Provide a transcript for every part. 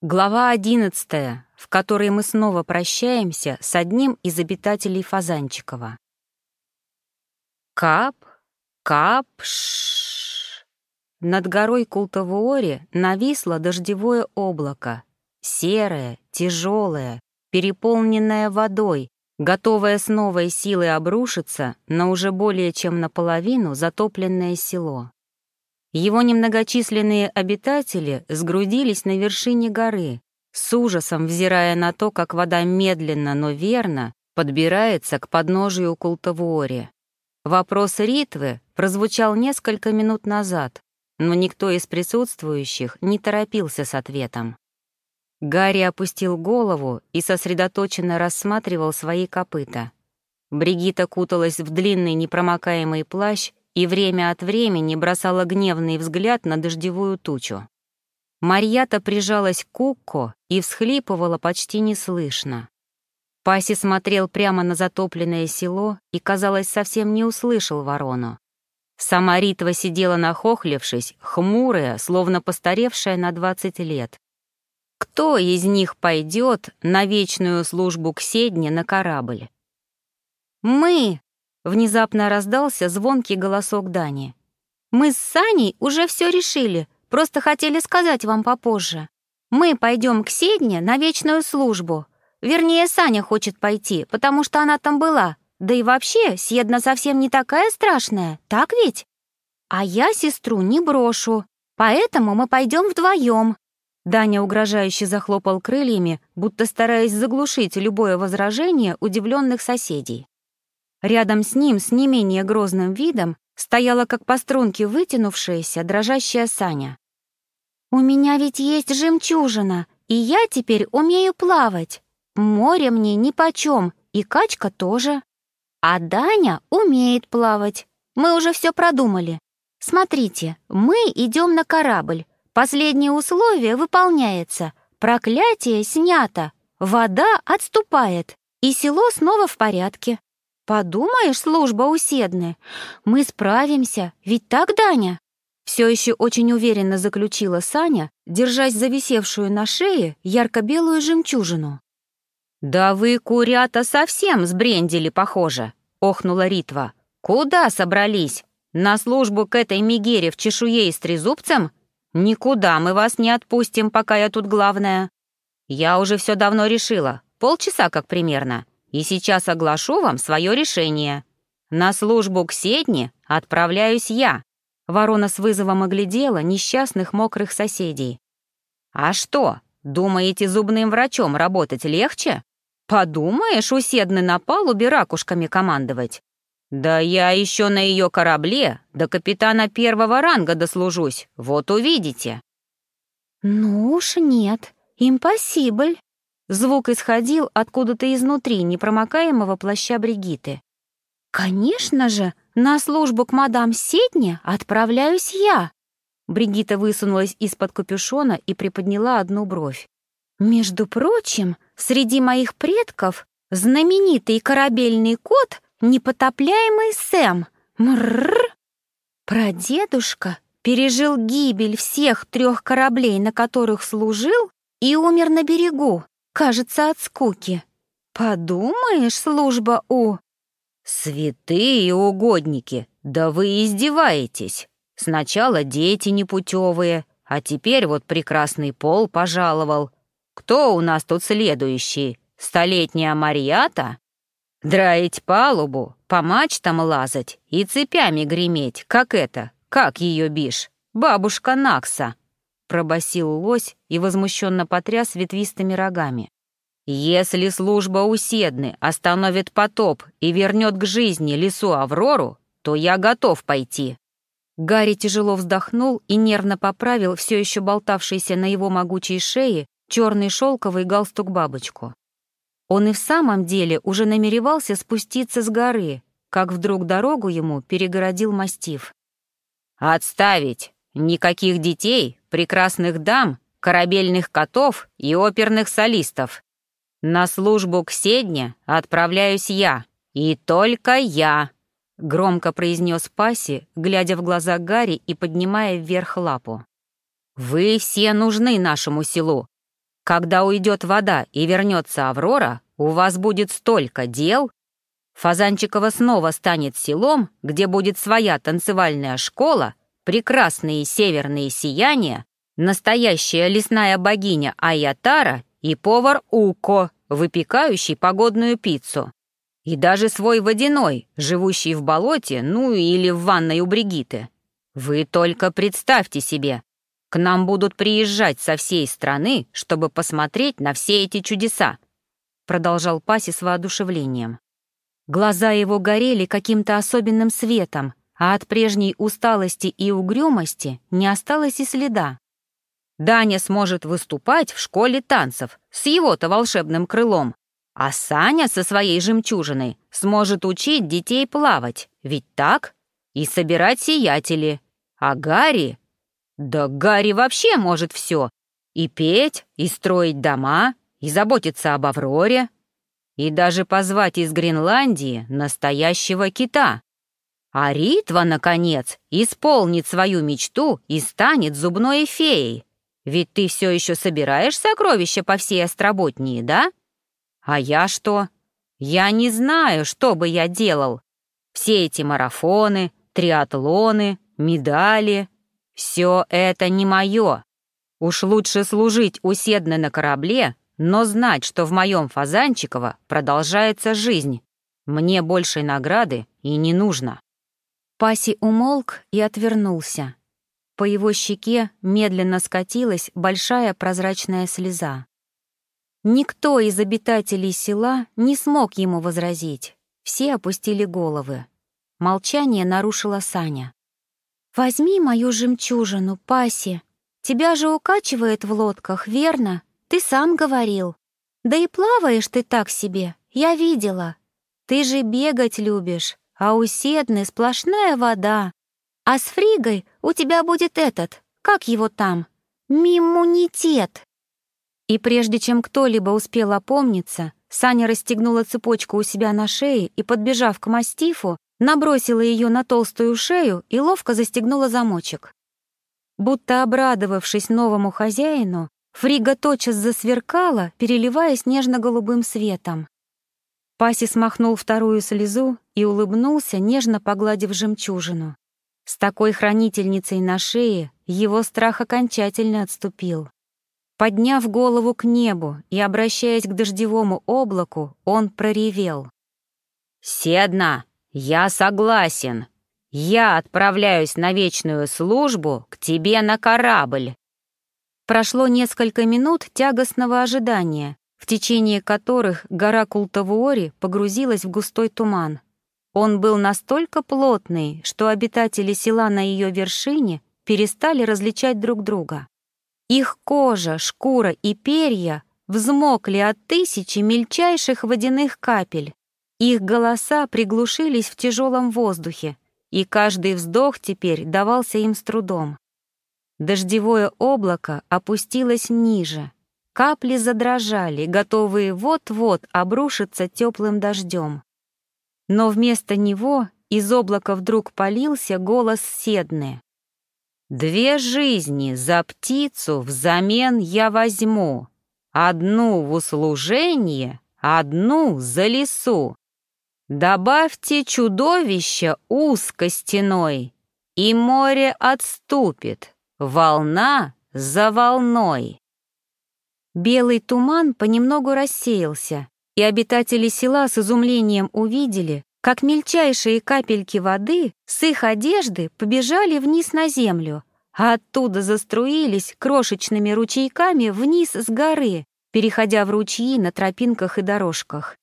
Глава одиннадцатая, в которой мы снова прощаемся с одним из обитателей Фазанчикова. Кап, кап, ш. Над горой Култавуоре нависло дождевое облако, серое, тяжелое, переполненное водой, готовое с новой силой обрушиться на уже более чем наполовину затопленное село. Его немногочисленные обитатели сгрудились на вершине горы, с ужасом взирая на то, как вода медленно, но верно подбирается к подножию Култавуоре. Вопрос Ритвы прозвучал несколько минут назад, но никто из присутствующих не торопился с ответом. Гарри опустил голову и сосредоточенно рассматривал свои копыта. Бригита куталась в длинный непромокаемый плащ и время от времени бросала гневный взгляд на дождевую тучу. Марьята прижалась к Кукко и всхлипывала почти неслышно. Паси смотрел прямо на затопленное село и, казалось, совсем не услышал ворону. Сама Ритва сидела нахохлившись, хмурая, словно постаревшая на двадцать лет. Кто из них пойдет на вечную службу к Седне на корабль? «Мы!» Внезапно раздался звонкий голосок Дани. «Мы с Саней уже все решили, просто хотели сказать вам попозже. Мы пойдем к Седне на вечную службу. Вернее, Саня хочет пойти, потому что она там была. Да и вообще, Седна совсем не такая страшная, так ведь? А я сестру не брошу, поэтому мы пойдем вдвоем. Даня угрожающе захлопал крыльями, будто стараясь заглушить любое возражение удивленных соседей. Рядом с ним, с не менее грозным видом, стояла как по струнке вытянувшаяся, дрожащая Саня. «У меня ведь есть жемчужина, и я теперь умею плавать. Море мне нипочем, и качка тоже. А Даня умеет плавать. Мы уже все продумали. Смотрите, мы идем на корабль. Последнее условие выполняется. Проклятие снято. Вода отступает, и село снова в порядке. «Подумаешь, служба уседная. Мы справимся, ведь так, Даня?» Все еще очень уверенно заключила Саня, держась за висевшую на шее ярко-белую жемчужину. «Да вы, курята, совсем сбрендили, похоже», — охнула Ритва. «Куда собрались? На службу к этой Мегере в чешуе и с трезубцем? Никуда мы вас не отпустим, пока я тут главная. Я уже все давно решила, полчаса как примерно и сейчас оглашу вам свое решение. На службу к Седне отправляюсь я». Ворона с вызовом оглядела несчастных мокрых соседей. «А что, думаете, зубным врачом работать легче? Подумаешь, у Седны на палубе ракушками командовать. Да я еще на ее корабле до капитана первого ранга дослужусь, вот увидите». «Ну уж нет, импосибль», Звук исходил откуда-то изнутри непромокаемого плаща Бригиты. «Конечно же, на службу к мадам Сетне отправляюсь я!» Бригита высунулась из-под капюшона и приподняла одну бровь. «Между прочим, среди моих предков знаменитый корабельный кот — непотопляемый Сэм. Мрррр! Прадедушка пережил гибель всех трех кораблей, на которых служил, и умер на берегу, кажется, от скуки. Подумаешь, служба у... Святые угодники, да вы издеваетесь. Сначала дети непутевые, а теперь вот прекрасный пол пожаловал. Кто у нас тут следующий? Столетняя Марьята? Драить палубу, по мачтам лазать и цепями греметь, как это, как ее бишь, бабушка Накса пробасил лось и возмущенно потряс ветвистыми рогами. «Если служба уседны остановит потоп и вернет к жизни лесу Аврору, то я готов пойти». Гарри тяжело вздохнул и нервно поправил все еще болтавшийся на его могучей шее черный шелковый галстук-бабочку. Он и в самом деле уже намеревался спуститься с горы, как вдруг дорогу ему перегородил мастиф. «Отставить! Никаких детей прекрасных дам, корабельных котов и оперных солистов. На службу к Седне отправляюсь я, и только я», — громко произнес Паси, глядя в глаза Гарри и поднимая вверх лапу. «Вы все нужны нашему селу. Когда уйдет вода и вернется Аврора, у вас будет столько дел. Фазанчиково снова станет селом, где будет своя танцевальная школа, прекрасные северные сияния, настоящая лесная богиня Аятара и повар Уко, выпекающий погодную пиццу. И даже свой водяной, живущий в болоте, ну или в ванной у Бригиты. Вы только представьте себе, к нам будут приезжать со всей страны, чтобы посмотреть на все эти чудеса», продолжал Паси с воодушевлением. Глаза его горели каким-то особенным светом, а от прежней усталости и угрюмости не осталось и следа. Даня сможет выступать в школе танцев с его-то волшебным крылом, а Саня со своей жемчужиной сможет учить детей плавать, ведь так? И собирать сиятели. А Гарри... Да Гарри вообще может все. И петь, и строить дома, и заботиться об Авроре. И даже позвать из Гренландии настоящего кита. А Ритва, наконец, исполнит свою мечту и станет зубной феей. Ведь ты все еще собираешь сокровища по всей Остроботнии, да? А я что? Я не знаю, что бы я делал. Все эти марафоны, триатлоны, медали — все это не мое. Уж лучше служить уседно на корабле, но знать, что в моем Фазанчиково продолжается жизнь. Мне большей награды и не нужно. Паси умолк и отвернулся. По его щеке медленно скатилась большая прозрачная слеза. Никто из обитателей села не смог ему возразить. Все опустили головы. Молчание нарушила Саня. «Возьми мою жемчужину, Паси. Тебя же укачивает в лодках, верно? Ты сам говорил. Да и плаваешь ты так себе, я видела. Ты же бегать любишь, а у Седны сплошная вода. А с Фригой у тебя будет этот, как его там, миммунитет». И прежде чем кто-либо успел опомниться, Саня расстегнула цепочку у себя на шее и, подбежав к мастифу, набросила ее на толстую шею и ловко застегнула замочек. Будто обрадовавшись новому хозяину, Фрига тотчас засверкала, переливаясь нежно-голубым светом. Паси смахнул вторую слезу и улыбнулся, нежно погладив жемчужину. С такой хранительницей на шее его страх окончательно отступил. Подняв голову к небу и обращаясь к дождевому облаку, он проревел. «Седна, я согласен. Я отправляюсь на вечную службу к тебе на корабль». Прошло несколько минут тягостного ожидания, в течение которых гора Култавуори погрузилась в густой туман. Он был настолько плотный, что обитатели села на ее вершине перестали различать друг друга. Их кожа, шкура и перья взмокли от тысячи мельчайших водяных капель. Их голоса приглушились в тяжелом воздухе, и каждый вздох теперь давался им с трудом. Дождевое облако опустилось ниже. Капли задрожали, готовые вот-вот обрушиться теплым дождем. Но вместо него из облака вдруг полился голос Седны. Две жизни за птицу взамен я возьму, Одну в услужение, одну за лесу. Добавьте чудовище узко стеной, И море отступит, волна за волной. Белый туман понемногу рассеялся, и обитатели села с изумлением увидели, как мельчайшие капельки воды с их одежды побежали вниз на землю, а оттуда заструились крошечными ручейками вниз с горы, переходя в ручьи на тропинках и дорожках.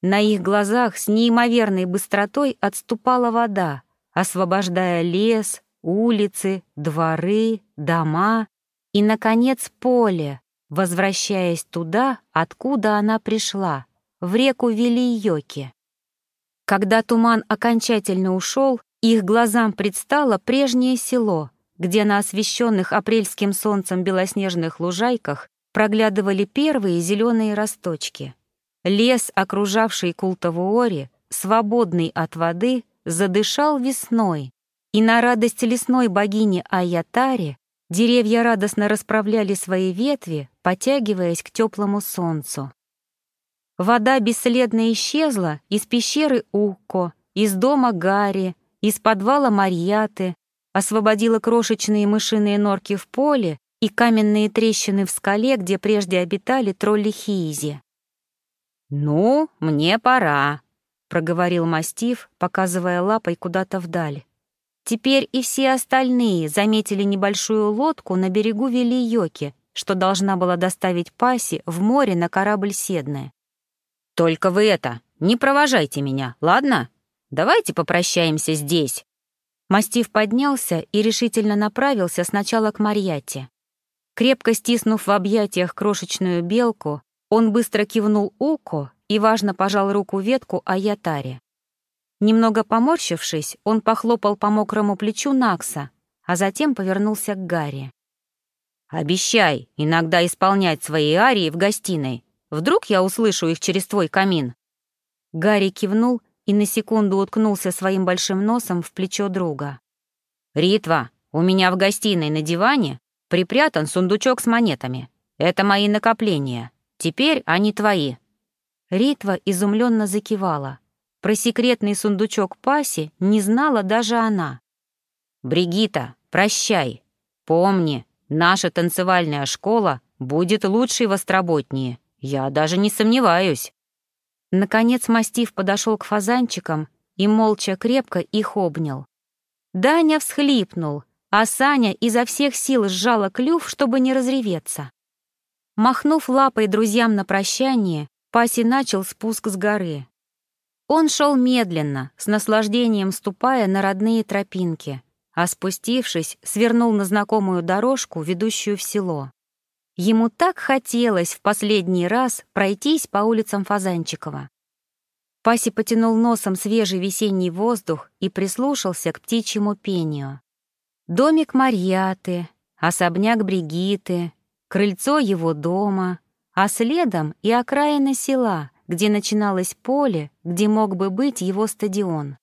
На их глазах с неимоверной быстротой отступала вода, освобождая лес, улицы, дворы, дома и, наконец, поле, возвращаясь туда, откуда она пришла, в реку Вилийоки. Когда туман окончательно ушел, их глазам предстало прежнее село, где на освещенных апрельским солнцем белоснежных лужайках проглядывали первые зеленые росточки. Лес, окружавший Култавуори, свободный от воды, задышал весной, и на радость лесной богини Аятаре Деревья радостно расправляли свои ветви, потягиваясь к теплому солнцу. Вода бесследно исчезла из пещеры Укко, из дома Гарри, из подвала Марьяты, освободила крошечные мышиные норки в поле и каменные трещины в скале, где прежде обитали тролли Хиизи. «Ну, мне пора», — проговорил мастиф, показывая лапой куда-то вдаль. Теперь и все остальные заметили небольшую лодку на берегу Вилийоки, что должна была доставить Паси в море на корабль Седны. «Только вы это, не провожайте меня, ладно? Давайте попрощаемся здесь». Мастив поднялся и решительно направился сначала к Марьяте. Крепко стиснув в объятиях крошечную белку, он быстро кивнул Уко и важно пожал руку ветку Аятаре. Немного поморщившись, он похлопал по мокрому плечу Накса, а затем повернулся к Гарри. «Обещай иногда исполнять свои арии в гостиной. Вдруг я услышу их через твой камин?» Гарри кивнул и на секунду уткнулся своим большим носом в плечо друга. «Ритва, у меня в гостиной на диване припрятан сундучок с монетами. Это мои накопления. Теперь они твои». Ритва изумленно закивала. Про секретный сундучок Паси не знала даже она. «Бригита, прощай. Помни, наша танцевальная школа будет лучшей в Остроботнее. Я даже не сомневаюсь». Наконец мастиф подошел к фазанчикам и молча крепко их обнял. Даня всхлипнул, а Саня изо всех сил сжала клюв, чтобы не разреветься. Махнув лапой друзьям на прощание, Паси начал спуск с горы. Он шел медленно, с наслаждением ступая на родные тропинки, а спустившись, свернул на знакомую дорожку, ведущую в село. Ему так хотелось в последний раз пройтись по улицам Фазанчикова. Паси потянул носом свежий весенний воздух и прислушался к птичьему пению. Домик Марьяты, особняк Бригиты, крыльцо его дома, а следом и окраина села — где начиналось поле, где мог бы быть его стадион.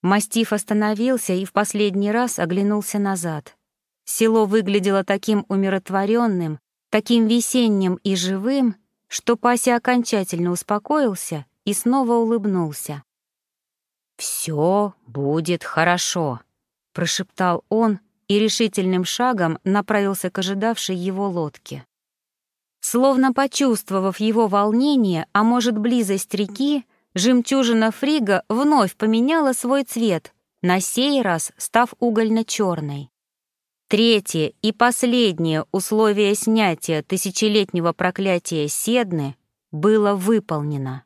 Мастиф остановился и в последний раз оглянулся назад. Село выглядело таким умиротворенным, таким весенним и живым, что Пася окончательно успокоился и снова улыбнулся. «Все будет хорошо», — прошептал он и решительным шагом направился к ожидавшей его лодке. Словно почувствовав его волнение, а может, близость реки, жемчужина Фрига вновь поменяла свой цвет, на сей раз став угольно-черной. Третье и последнее условие снятия тысячелетнего проклятия Седны было выполнено.